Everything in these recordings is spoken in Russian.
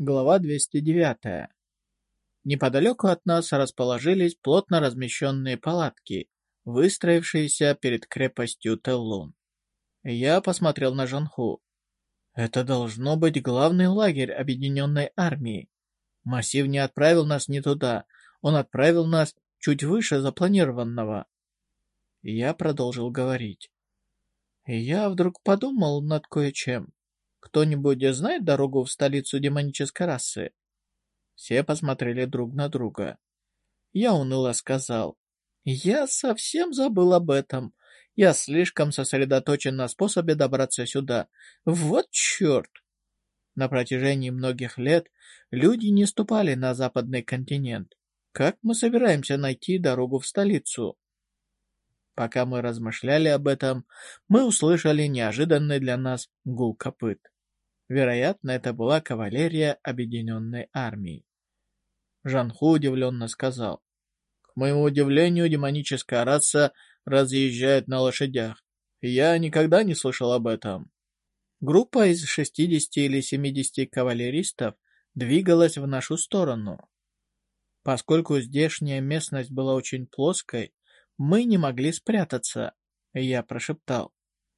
Глава 209. Неподалеку от нас расположились плотно размещенные палатки, выстроившиеся перед крепостью Теллун. Я посмотрел на Жанху. Это должно быть главный лагерь объединенной армии. Массив не отправил нас не туда, он отправил нас чуть выше запланированного. Я продолжил говорить. Я вдруг подумал над кое-чем. Кто-нибудь знает дорогу в столицу демонической расы?» Все посмотрели друг на друга. Я уныло сказал. «Я совсем забыл об этом. Я слишком сосредоточен на способе добраться сюда. Вот черт!» На протяжении многих лет люди не ступали на западный континент. Как мы собираемся найти дорогу в столицу? Пока мы размышляли об этом, мы услышали неожиданный для нас гул копыт. Вероятно, это была кавалерия объединенной армии. Жанху удивленно сказал. «К моему удивлению, демоническая раса разъезжает на лошадях. Я никогда не слышал об этом». Группа из 60 или 70 кавалеристов двигалась в нашу сторону. Поскольку здешняя местность была очень плоской, мы не могли спрятаться. Я прошептал.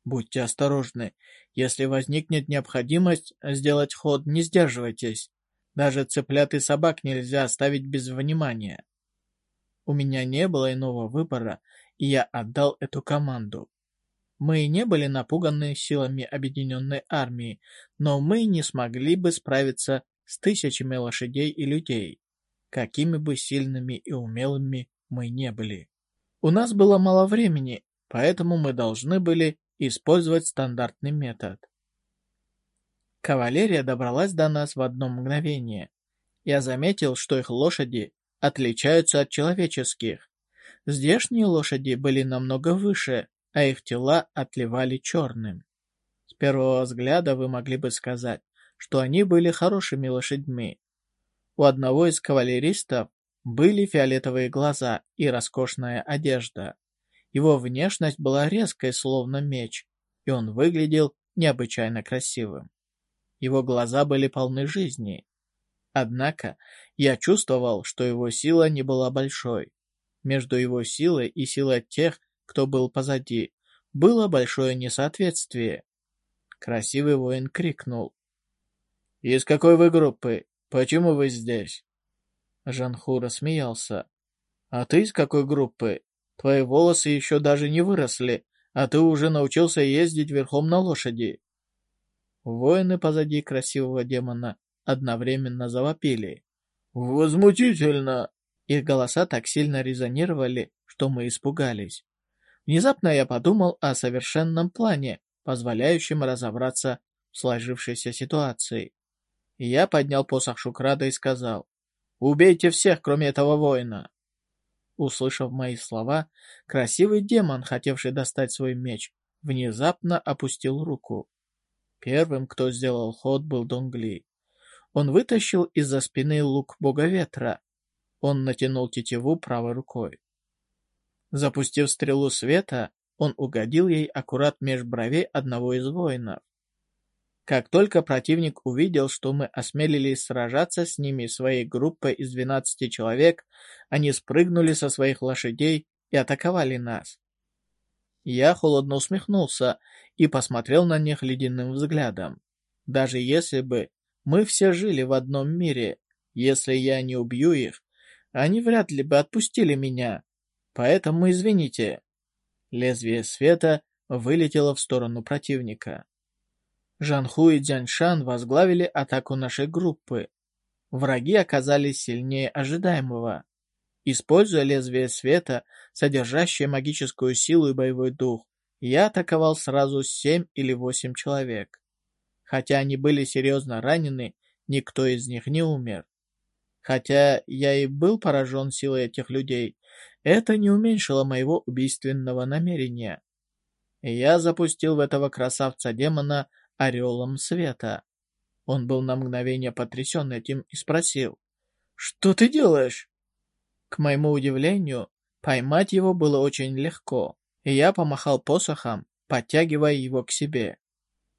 Будьте осторожны. Если возникнет необходимость сделать ход, не сдерживайтесь. Даже цыплят и собак нельзя оставить без внимания. У меня не было иного выбора, и я отдал эту команду. Мы не были напуганы силами объединенной армии, но мы не смогли бы справиться с тысячами лошадей и людей, какими бы сильными и умелыми мы не были. У нас было мало времени, поэтому мы должны были использовать стандартный метод. Кавалерия добралась до нас в одно мгновение. Я заметил, что их лошади отличаются от человеческих. Здешние лошади были намного выше, а их тела отливали черным. С первого взгляда вы могли бы сказать, что они были хорошими лошадьми. У одного из кавалеристов были фиолетовые глаза и роскошная одежда. Его внешность была резкой, словно меч, и он выглядел необычайно красивым. Его глаза были полны жизни. Однако я чувствовал, что его сила не была большой. Между его силой и силой тех, кто был позади, было большое несоответствие. Красивый воин крикнул. «Из какой вы группы? Почему вы здесь?» Жанху рассмеялся. «А ты из какой группы? Твои волосы еще даже не выросли, а ты уже научился ездить верхом на лошади». Воины позади красивого демона одновременно завопили. «Возмутительно!» Их голоса так сильно резонировали, что мы испугались. Внезапно я подумал о совершенном плане, позволяющем разобраться в сложившейся ситуации. Я поднял посох Шукрада и сказал, Убейте всех, кроме этого воина!» Услышав мои слова, красивый демон, хотевший достать свой меч, внезапно опустил руку. Первым, кто сделал ход, был Донгли. Он вытащил из-за спины лук бога ветра. Он натянул тетиву правой рукой. Запустив стрелу света, он угодил ей аккурат меж бровей одного из воинов. Как только противник увидел, что мы осмелились сражаться с ними своей группой из 12 человек, они спрыгнули со своих лошадей и атаковали нас. Я холодно усмехнулся и посмотрел на них ледяным взглядом. Даже если бы мы все жили в одном мире, если я не убью их, они вряд ли бы отпустили меня. Поэтому извините. Лезвие света вылетело в сторону противника. Жанху и Дзяньшан возглавили атаку нашей группы. Враги оказались сильнее ожидаемого. Используя лезвие света, содержащее магическую силу и боевой дух, я атаковал сразу семь или восемь человек. Хотя они были серьезно ранены, никто из них не умер. Хотя я и был поражен силой этих людей, это не уменьшило моего убийственного намерения. Я запустил в этого красавца-демона орелом света. Он был на мгновение потрясен этим и спросил, «Что ты делаешь?» К моему удивлению, поймать его было очень легко, и я помахал посохом, подтягивая его к себе.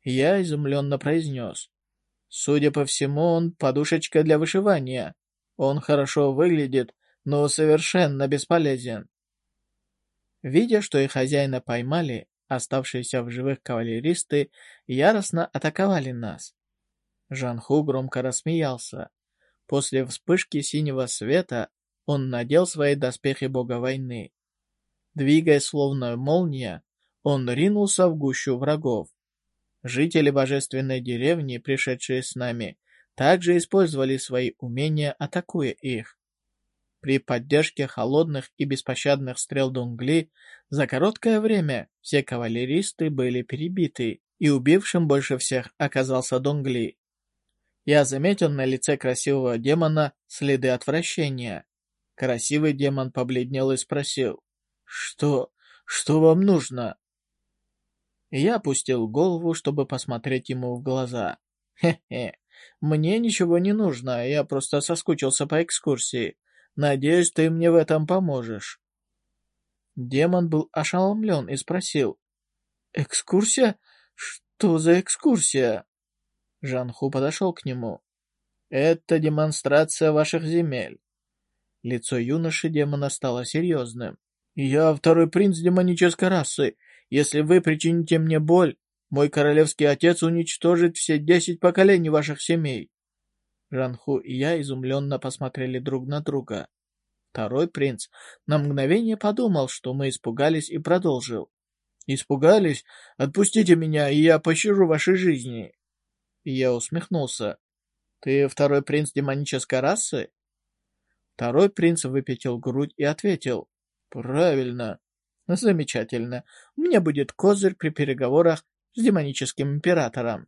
Я изумленно произнес, Судя по всему, он подушечка для вышивания. Он хорошо выглядит, но совершенно бесполезен. Видя, что их хозяина поймали, оставшиеся в живых кавалеристы яростно атаковали нас. Жанху громко рассмеялся. После вспышки синего света он надел свои доспехи бога войны. Двигаясь словно молния, он ринулся в гущу врагов. Жители божественной деревни, пришедшие с нами, также использовали свои умения, атакуя их. При поддержке холодных и беспощадных стрел Дунгли за короткое время все кавалеристы были перебиты, и убившим больше всех оказался Дунгли. Я заметил на лице красивого демона следы отвращения. Красивый демон побледнел и спросил, «Что? Что вам нужно?» Я опустил голову, чтобы посмотреть ему в глаза. «Хе-хе, мне ничего не нужно, я просто соскучился по экскурсии. Надеюсь, ты мне в этом поможешь». Демон был ошеломлен и спросил. «Экскурсия? Что за экскурсия?» Жанху подошел к нему. «Это демонстрация ваших земель». Лицо юноши демона стало серьезным. «Я второй принц демонической расы. Если вы причините мне боль, мой королевский отец уничтожит все десять поколений ваших семей. Жанху и я изумленно посмотрели друг на друга. Второй принц на мгновение подумал, что мы испугались, и продолжил. «Испугались? Отпустите меня, и я пощажу вашей жизни!» И я усмехнулся. «Ты второй принц демонической расы?» Второй принц выпятил грудь и ответил. «Правильно. Замечательно. У меня будет козырь при переговорах с демоническим императором.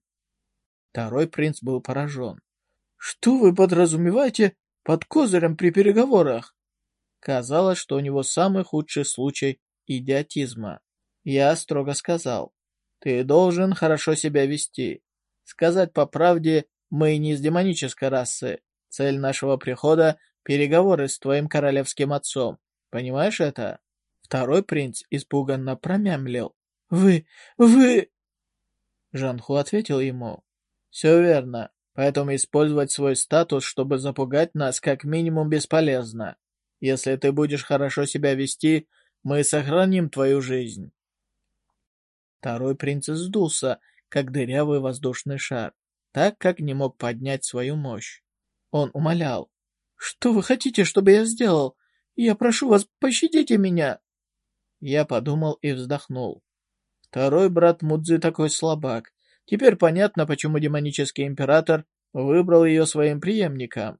Второй принц был поражен. Что вы подразумеваете под козырем при переговорах? Казалось, что у него самый худший случай идиотизма. Я строго сказал. Ты должен хорошо себя вести. Сказать по правде, мы не из демонической расы. Цель нашего прихода — переговоры с твоим королевским отцом. Понимаешь это? Второй принц испуганно промямлил. «Вы... вы...» Жанху ответил ему. «Все верно, поэтому использовать свой статус, чтобы запугать нас, как минимум бесполезно. Если ты будешь хорошо себя вести, мы сохраним твою жизнь». Второй принц сдулся, как дырявый воздушный шар, так как не мог поднять свою мощь. Он умолял. «Что вы хотите, чтобы я сделал? Я прошу вас, пощадите меня!» Я подумал и вздохнул. Второй брат Мудзи такой слабак. Теперь понятно, почему демонический император выбрал ее своим преемником.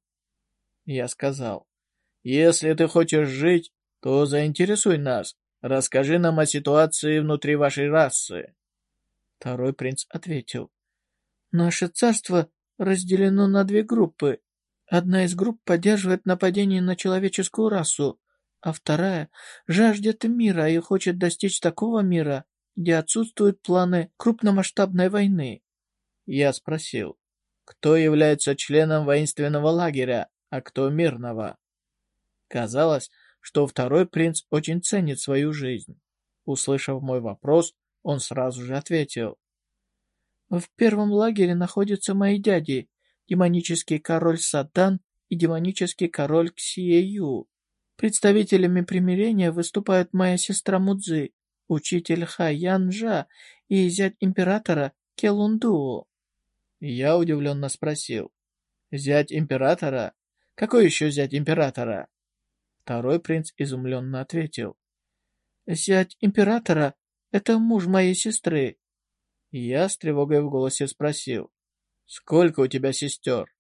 Я сказал, если ты хочешь жить, то заинтересуй нас. Расскажи нам о ситуации внутри вашей расы. Второй принц ответил, наше царство разделено на две группы. Одна из групп поддерживает нападение на человеческую расу, а вторая жаждет мира и хочет достичь такого мира, где отсутствуют планы крупномасштабной войны. Я спросил, кто является членом воинственного лагеря, а кто мирного? Казалось, что второй принц очень ценит свою жизнь. Услышав мой вопрос, он сразу же ответил. В первом лагере находятся мои дяди, демонический король Сатан и демонический король Ксиею. Представителями примирения выступают моя сестра Мудзи, учитель Хаянжа и зять императора Келунду. Я удивленно спросил. «Зять императора? Какой еще зять императора?» Второй принц изумленно ответил. «Зять императора — это муж моей сестры». Я с тревогой в голосе спросил. «Сколько у тебя сестер?»